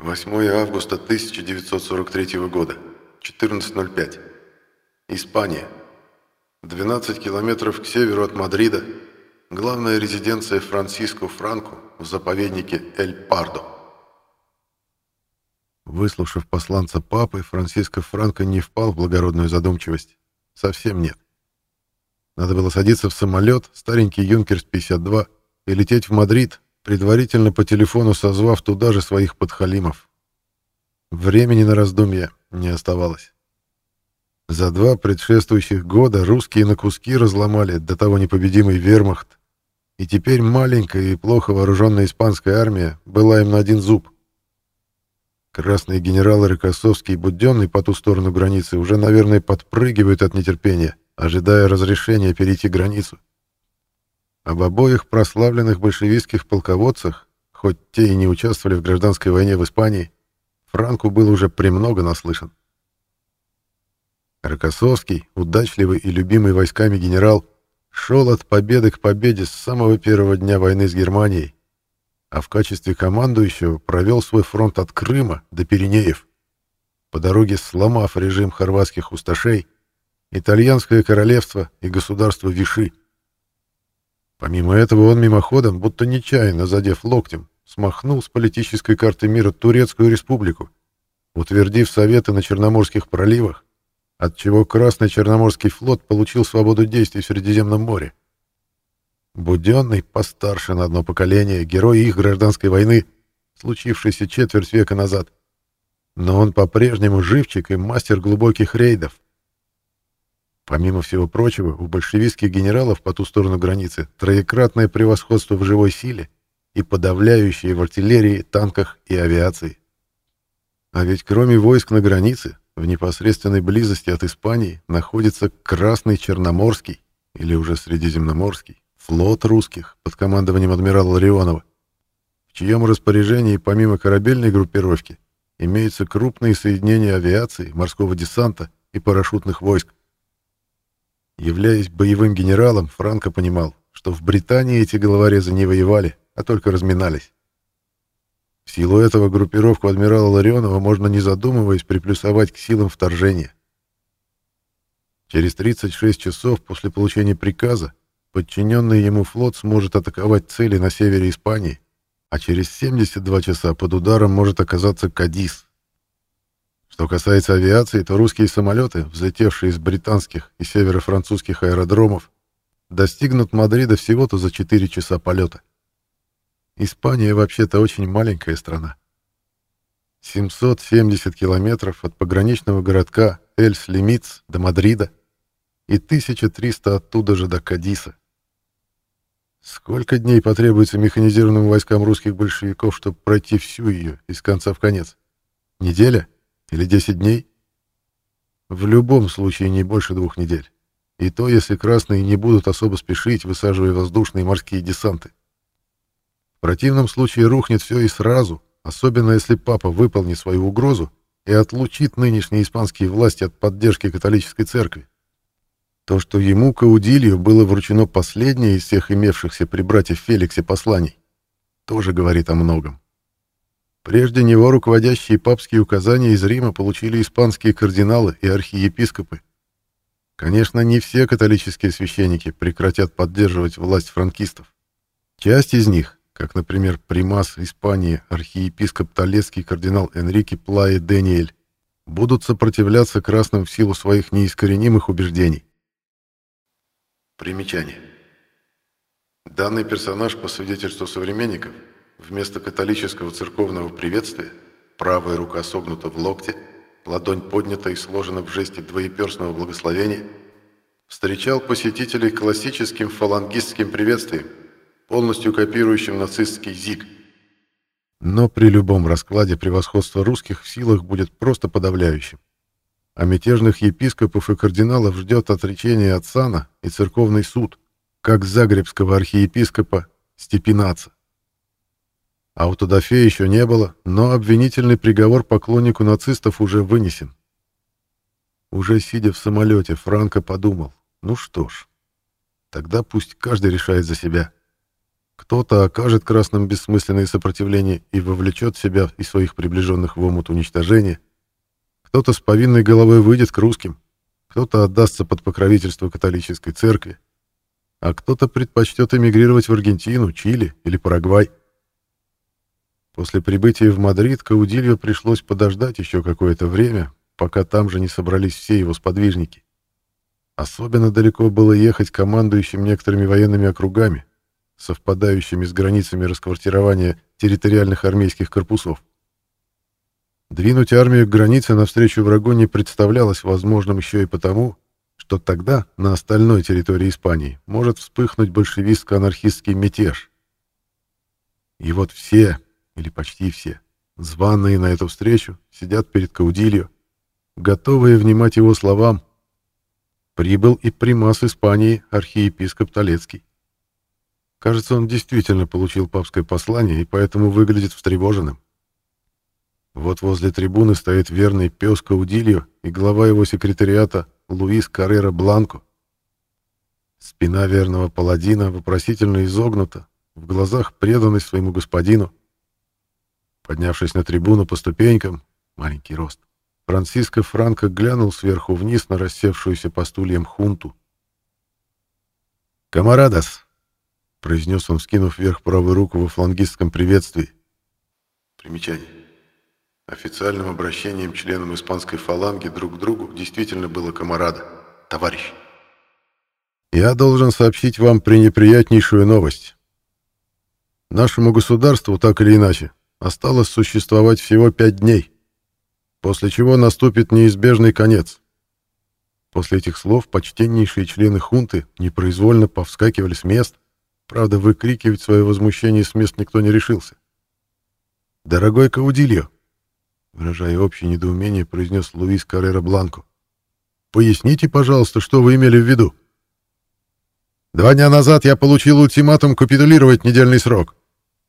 8 августа 1943 года, 14.05. Испания. 12 километров к северу от Мадрида. Главная резиденция Франциско Франко в заповеднике Эль-Пардо. Выслушав посланца папы, Франциско Франко не впал в благородную задумчивость. Совсем нет. Надо было садиться в самолет, старенький Юнкерс-52, и лететь в Мадрид, предварительно по телефону созвав туда же своих подхалимов. Времени на раздумья не оставалось. За два предшествующих года русские на куски разломали до того непобедимый вермахт, и теперь маленькая и плохо вооруженная испанская армия была им на один зуб. Красные генералы Рокоссовский и Буденный по ту сторону границы уже, наверное, подпрыгивают от нетерпения, ожидая разрешения перейти границу. Об обоих прославленных большевистских полководцах, хоть те и не участвовали в гражданской войне в Испании, Франку был уже премного наслышан. Рокоссовский, удачливый и любимый войсками генерал, шел от победы к победе с самого первого дня войны с Германией, а в качестве командующего провел свой фронт от Крыма до Пиренеев, по дороге сломав режим хорватских усташей, итальянское королевство и государство Виши. Помимо этого он мимоходом, будто нечаянно задев локтем, смахнул с политической карты мира Турецкую республику, утвердив советы на Черноморских проливах, отчего Красный Черноморский флот получил свободу действий в Средиземном море. Буденный, постарше на одно поколение, герой их гражданской войны, случившейся четверть века назад. Но он по-прежнему живчик и мастер глубоких рейдов, Помимо всего прочего, у большевистских генералов по ту сторону границы троекратное превосходство в живой силе и подавляющее в артиллерии, танках и авиации. А ведь кроме войск на границе, в непосредственной близости от Испании находится Красный Черноморский, или уже Средиземноморский, флот русских под командованием адмирала Ларионова, в чьем распоряжении помимо корабельной группировки имеются крупные соединения авиации, морского десанта и парашютных войск. Являясь боевым генералом, Франко понимал, что в Британии эти головорезы не воевали, а только разминались. В силу этого группировку адмирала Ларионова можно, не задумываясь, приплюсовать к силам вторжения. Через 36 часов после получения приказа подчиненный ему флот сможет атаковать цели на севере Испании, а через 72 часа под ударом может оказаться Кадис. Что касается авиации, то русские самолеты, взлетевшие из британских и северо-французских аэродромов, достигнут Мадрида всего-то за 4 часа полета. Испания вообще-то очень маленькая страна. 770 километров от пограничного городка Эльс-Лимиц до Мадрида и 1300 оттуда же до Кадиса. Сколько дней потребуется механизированным войскам русских большевиков, чтобы пройти всю ее из конца в конец? Неделя? Или 10 дней? В любом случае не больше двух недель. И то, если красные не будут особо спешить, высаживая воздушные и морские десанты. В противном случае рухнет все и сразу, особенно если папа выполнит свою угрозу и отлучит нынешние испанские власти от поддержки католической церкви. То, что ему, Каудилью, было вручено последнее из всех имевшихся при брате Феликсе посланий, тоже говорит о многом. Прежде него руководящие папские указания из Рима получили испанские кардиналы и архиепископы. Конечно, не все католические священники прекратят поддерживать власть франкистов. Часть из них, как, например, примас Испании архиепископ Толецкий кардинал Энрике Плае Даниэль, будут сопротивляться красным в силу своих неискоренимых убеждений. Примечание. Данный персонаж, по свидетельству современников, Вместо католического церковного приветствия правая рука согнута в локте, ладонь поднята и сложена в жесте двоеперстного благословения, встречал посетителей классическим фалангистским приветствием, полностью копирующим нацистский ЗИГ. Но при любом раскладе превосходство русских в силах будет просто подавляющим. А мятежных епископов и кардиналов ждет отречение от сана и церковный суд, как загребского архиепископа Степинаца. Аутодафе еще не было, но обвинительный приговор поклоннику нацистов уже вынесен. Уже сидя в самолете, Франко подумал, ну что ж, тогда пусть каждый решает за себя. Кто-то окажет красным бессмысленное сопротивление и вовлечет себя и своих приближенных в омут уничтожения. Кто-то с повинной головой выйдет к русским, кто-то отдастся под покровительство католической церкви, а кто-то предпочтет эмигрировать в Аргентину, Чили или Парагвай. После прибытия в Мадрид Каудильо пришлось подождать еще какое-то время, пока там же не собрались все его сподвижники. Особенно далеко было ехать командующим некоторыми военными округами, совпадающими с границами расквартирования территориальных армейских корпусов. Двинуть армию к границе навстречу врагу не представлялось возможным еще и потому, что тогда на остальной территории Испании может вспыхнуть большевистско-анархистский мятеж. И вот все, или почти все, званые на эту встречу, сидят перед Каудильо, готовые внимать его словам. Прибыл и примас Испании архиепископ Толецкий. Кажется, он действительно получил папское послание и поэтому выглядит встревоженным. Вот возле трибуны стоит верный пес Каудильо и глава его секретариата Луис Каррера Бланко. Спина верного паладина вопросительно изогнута, в глазах преданность своему господину. Поднявшись на трибуну по ступенькам, маленький рост, Франциско Франко глянул сверху вниз на рассевшуюся по стульям хунту. «Камарадос!» — произнес он, скинув вверх правую руку во флангистском приветствии. Примечание. Официальным обращением членам испанской фаланги друг к другу действительно было камарада, товарищ. Я должен сообщить вам пренеприятнейшую новость. Нашему государству, так или иначе, осталось существовать всего пять дней, после чего наступит неизбежный конец. После этих слов почтеннейшие члены хунты непроизвольно повскакивали с мест, правда, выкрикивать свое возмущение с мест никто не решился. «Дорогой Каудильо!» выражая общее недоумение, произнес Луис Каррера Бланко. «Поясните, пожалуйста, что вы имели в виду?» «Два дня назад я получил ультиматум капитулировать недельный срок»,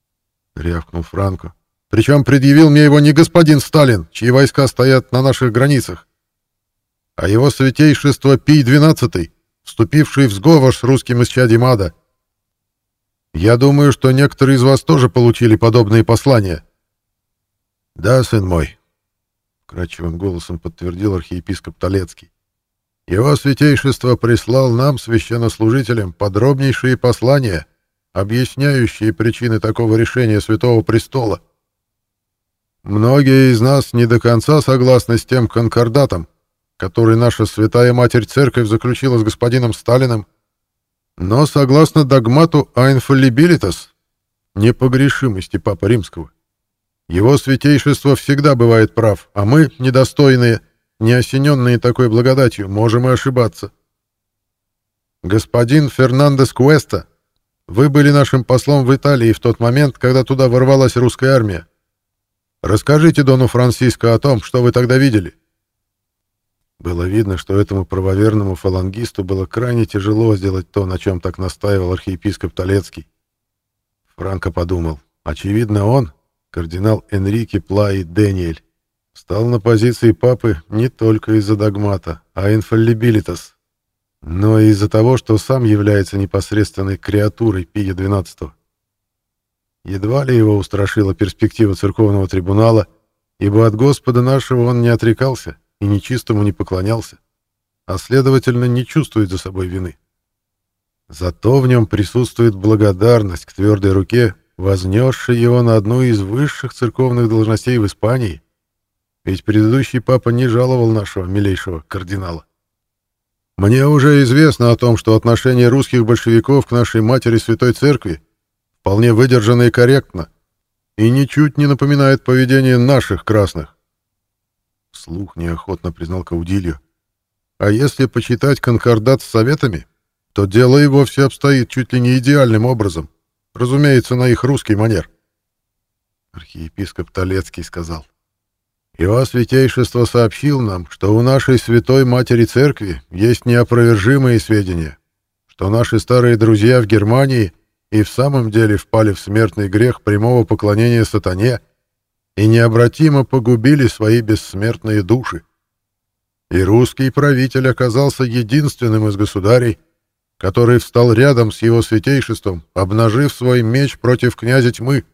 — рявкнул Франко. «Причем предъявил мне его не господин Сталин, чьи войска стоят на наших границах, а его святейшество Пий-XII, вступивший в сговор с русским исчадием ада. Я думаю, что некоторые из вас тоже получили подобные послания». «Да, сын мой, вкрадчивым голосом подтвердил архиепископ Толецкий. Его святейшество прислал нам, священнослужителям, подробнейшие послания, объясняющие причины такого решения Святого Престола. Многие из нас не до конца согласны с тем конкордатом, который наша святая Матерь Церковь заключила с господином Сталиным, но согласно догмату «Айнфаллибилитас» непогрешимости Папы Римского, его святейшество всегда бывает прав, а мы, недостойные, не осененные такой благодатью, можем и ошибаться. Господин Фернандес Куэста, вы были нашим послом в Италии в тот момент, когда туда ворвалась русская армия. Расскажите Дону Франциско о том, что вы тогда видели. Было видно, что этому правоверному фалангисту было крайне тяжело сделать то, на чем так настаивал архиепископ Толецкий. Франко подумал, очевидно, он, кардинал Энрике Плаи Дэниэль, стал на позиции папы не только из-за догмата, а инфаллибилитас, но и из-за того, что сам является непосредственной креатурой Пия XII. Едва ли его устрашила перспектива церковного трибунала, ибо от Господа нашего он не отрекался и нечистому не поклонялся, а, следовательно, не чувствует за собой вины. Зато в нем присутствует благодарность к твердой руке, вознесший его на одну из высших церковных должностей в Испании, ведь предыдущий папа не жаловал нашего милейшего кардинала. Мне уже известно о том, что отношение русских большевиков к нашей матери Святой Церкви вполне выдержано и корректно, и ничуть не напоминает поведение наших красных. Слух неохотно признал Каудильо. А если почитать конкордат с советами, то дело и вовсе обстоит чуть ли не идеальным образом. Разумеется, на их русский манер. Архиепископ Толецкий сказал. Его святейшество сообщил нам, что у нашей святой матери церкви есть неопровержимые сведения, что наши старые друзья в Германии и в самом деле впали в смертный грех прямого поклонения сатане и необратимо погубили свои бессмертные души. И русский правитель оказался единственным из государей, который встал рядом с его святейшеством, обнажив свой меч против князя тьмы.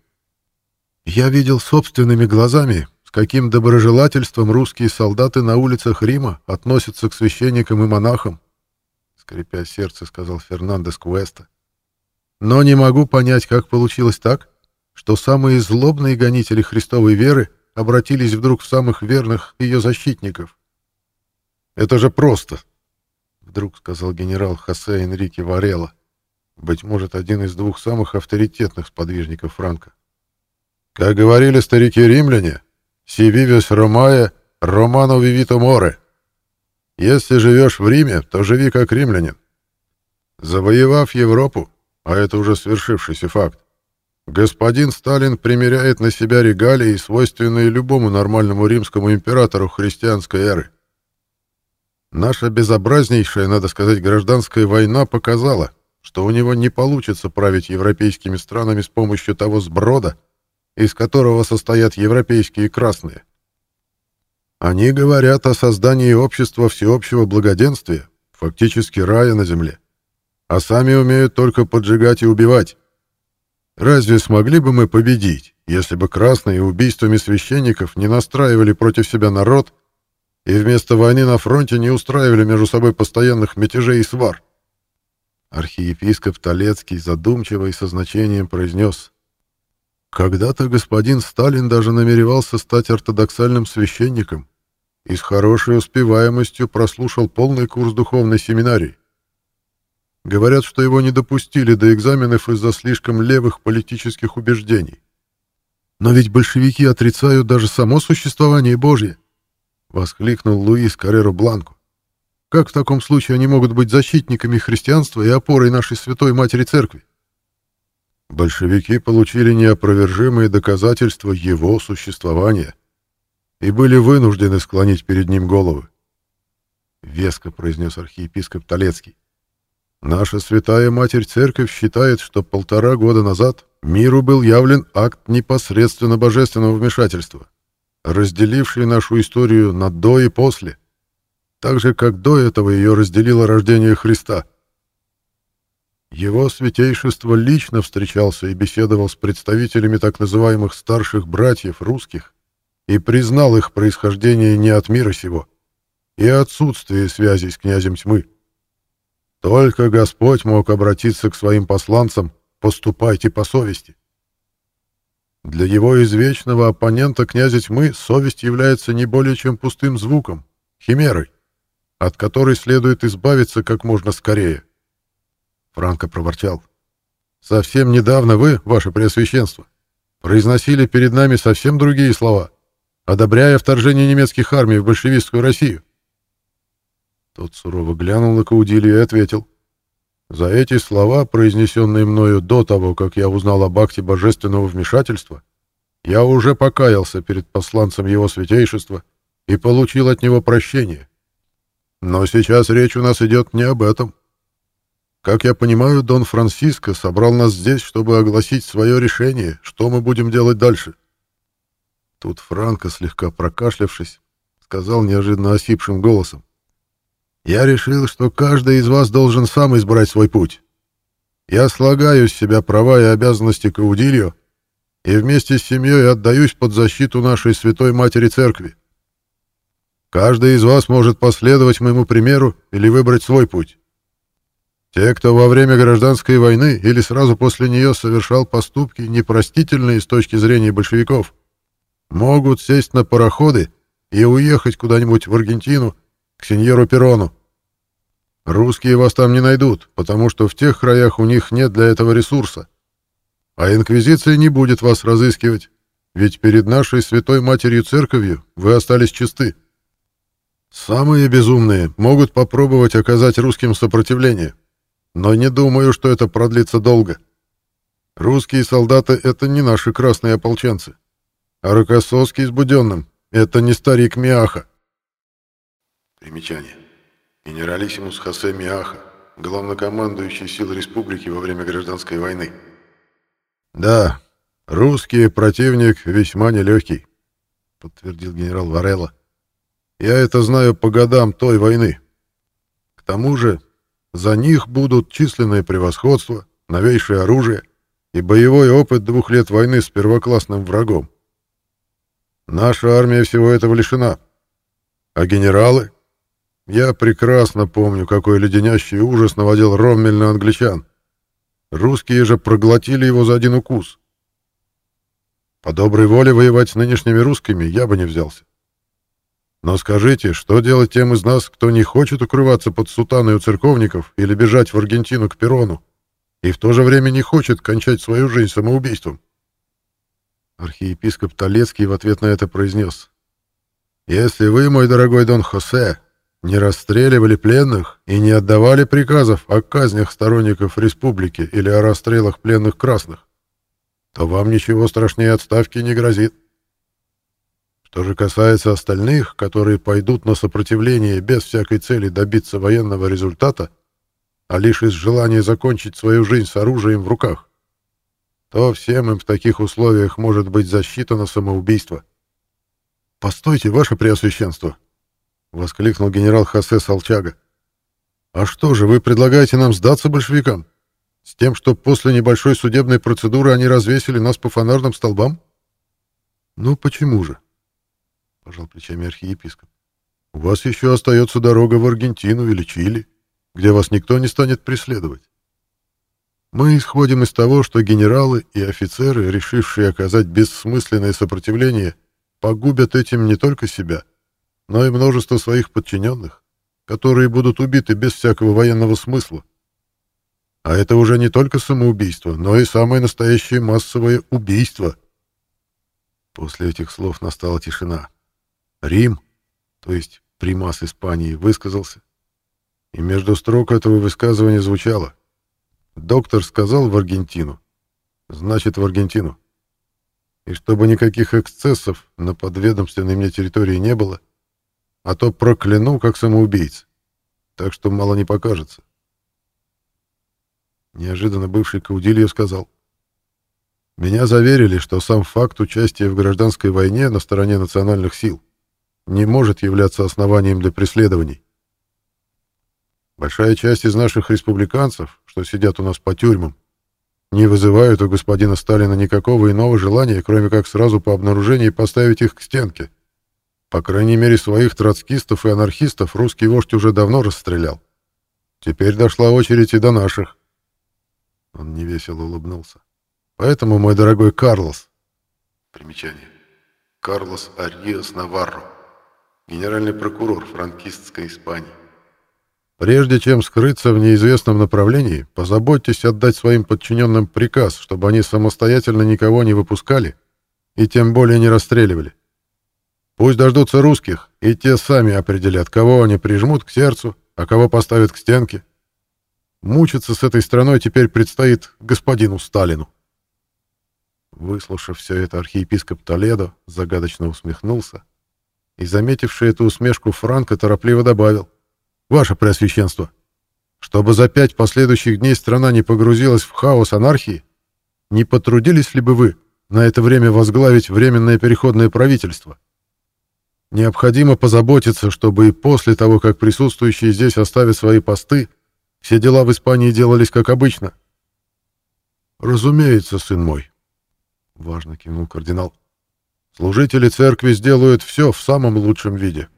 Я видел собственными глазами, с каким доброжелательством русские солдаты на улицах Рима относятся к священникам и монахам, скрипя сердце, сказал Фернандес Куэста. Но не могу понять, как получилось так, что самые злобные гонители Христовой веры обратились вдруг в самых верных ее защитников. Это же просто, вдруг сказал генерал Хосе Энрике Варелла, быть может, один из двух самых авторитетных сподвижников Франка. Как говорили старики-римляне, «Si vives Romае, Romano vivito more». Если живешь в Риме, то живи как римлянин. Завоевав Европу, а это уже свершившийся факт, господин Сталин примеряет на себя регалии, свойственные любому нормальному римскому императору христианской эры. Наша безобразнейшая, надо сказать, гражданская война показала, что у него не получится править европейскими странами с помощью того сброда, из которого состоят европейские красные. Они говорят о создании общества всеобщего благоденствия, фактически рая на земле, а сами умеют только поджигать и убивать. Разве смогли бы мы победить, если бы красные убийствами священников не настраивали против себя народ и вместо войны на фронте не устраивали между собой постоянных мятежей и свар? Архиепископ Толецкий задумчиво и со значением произнес когда-то господин Сталин даже намеревался стать ортодоксальным священником и с хорошей успеваемостью прослушал полный курс духовной семинарии. Говорят, что его не допустили до экзаменов из-за слишком левых политических убеждений. Но ведь большевики отрицают даже само существование Божье, воскликнул Луис Карреро Бланко. Как в таком случае они могут быть защитниками христианства и опорой нашей святой матери церкви? большевики получили неопровержимые доказательства его существования и были вынуждены склонить перед ним головы. Веско произнес архиепископ Толецкий. Наша святая Матерь Церковь считает, что полтора года назад миру был явлен акт непосредственно божественного вмешательства, разделивший нашу историю на «до» и «после», так же, как до этого ее разделило рождение Христа — его святейшество лично встречался и беседовал с представителями так называемых старших братьев русских и признал их происхождение не от мира сего и отсутствие связей с князем тьмы. Только Господь мог обратиться к своим посланцам «поступайте по совести». Для его извечного оппонента князя тьмы совесть является не более чем пустым звуком, химерой, от которой следует избавиться как можно скорее. Франко проворчал. «Совсем недавно вы, ваше преосвященство, произносили перед нами совсем другие слова, одобряя вторжение немецких армий в большевистскую Россию». Тот сурово глянул на Каудилью и ответил. «За эти слова, произнесенные мною до того, как я узнал об акте божественного вмешательства, я уже покаялся перед посланцем его святейшества и получил от него прощение. Но сейчас речь у нас идет не об этом». Как я понимаю, Дон Франциско собрал нас здесь, чтобы огласить свое решение, что мы будем делать дальше. Тут Франко, слегка прокашлявшись, сказал неожиданно осипшим голосом. «Я решил, что каждый из вас должен сам избрать свой путь. Я слагаю с себя права и обязанности Каудильо и вместе с семьей отдаюсь под защиту нашей Святой Матери Церкви. Каждый из вас может последовать моему примеру или выбрать свой путь. Те, кто во время гражданской войны или сразу после нее совершал поступки, непростительные с точки зрения большевиков, могут сесть на пароходы и уехать куда-нибудь в Аргентину к сеньору Перону. Русские вас там не найдут, потому что в тех краях у них нет для этого ресурса. А инквизиция не будет вас разыскивать, ведь перед нашей святой матерью церковью вы остались чисты. Самые безумные могут попробовать оказать русским сопротивление, но не думаю, что это продлится долго. Русские солдаты — это не наши красные ополченцы. А Рокоссовский с Буденным — это не старик Миаха. Примечание. Генералиссимус Хосе Миаха, главнокомандующий сил республики во время гражданской войны. Да, русский противник весьма нелегкий, подтвердил генерал Варелла. Я это знаю по годам той войны. К тому же За них будут численное превосходство, новейшее оружие и боевой опыт двух лет войны с первоклассным врагом. Наша армия всего этого лишена. А генералы? Я прекрасно помню, какой леденящий ужас наводил Роммель на англичан. Русские же проглотили его за один укус. По доброй воле воевать с нынешними русскими я бы не взялся. Но скажите, что делать тем из нас, кто не хочет укрываться под сутаной у церковников или бежать в Аргентину к Перону, и в то же время не хочет кончать свою жизнь самоубийством? Архиепископ Толецкий в ответ на это произнес. «Если вы, мой дорогой Дон Хосе, не расстреливали пленных и не отдавали приказов о казнях сторонников республики или о расстрелах пленных красных, то вам ничего страшнее отставки не грозит. Что же касается остальных, которые пойдут на сопротивление без всякой цели добиться военного результата, а лишь из желания закончить свою жизнь с оружием в руках, то всем им в таких условиях может быть засчитано самоубийство. «Постойте, ваше преосвященство!» — воскликнул генерал Хосе Салчага. «А что же, вы предлагаете нам сдаться большевикам? С тем, что после небольшой судебной процедуры они развесили нас по фонарным столбам?» «Ну почему же? — пожал плечами архиепископ. «У вас еще остается дорога в Аргентину или Чили, где вас никто не станет преследовать. Мы исходим из того, что генералы и офицеры, решившие оказать бессмысленное сопротивление, погубят этим не только себя, но и множество своих подчиненных, которые будут убиты без всякого военного смысла. А это уже не только самоубийство, но и самое настоящее массовое убийство». После этих слов настала тишина. Рим, то есть примас Испании, высказался. И между строк этого высказывания звучало. Доктор сказал в Аргентину. Значит, в Аргентину. И чтобы никаких эксцессов на подведомственной мне территории не было, а то прокляну, как самоубийц. Так что мало не покажется. Неожиданно бывший Каудильо сказал. Меня заверили, что сам факт участия в гражданской войне на стороне национальных сил не может являться основанием для преследований. Большая часть из наших республиканцев, что сидят у нас по тюрьмам, не вызывают у господина Сталина никакого иного желания, кроме как сразу по обнаружении поставить их к стенке. По крайней мере, своих троцкистов и анархистов русский вождь уже давно расстрелял. Теперь дошла очередь и до наших. Он невесело улыбнулся. Поэтому, мой дорогой Карлос... Примечание. Карлос Ариос Наварро генеральный прокурор франкистской Испании. Прежде чем скрыться в неизвестном направлении, позаботьтесь отдать своим подчиненным приказ, чтобы они самостоятельно никого не выпускали и тем более не расстреливали. Пусть дождутся русских, и те сами определят, кого они прижмут к сердцу, а кого поставят к стенке. Мучиться с этой страной теперь предстоит господину Сталину. Выслушав все это, архиепископ Толедо загадочно усмехнулся и, заметивший эту усмешку, Франко торопливо добавил. «Ваше Преосвященство, чтобы за пять последующих дней страна не погрузилась в хаос анархии, не потрудились ли бы вы на это время возглавить Временное переходное правительство? Необходимо позаботиться, чтобы и после того, как присутствующие здесь оставят свои посты, все дела в Испании делались как обычно». «Разумеется, сын мой», — важно кивнул кардинал. Служители церкви сделают все в самом лучшем виде.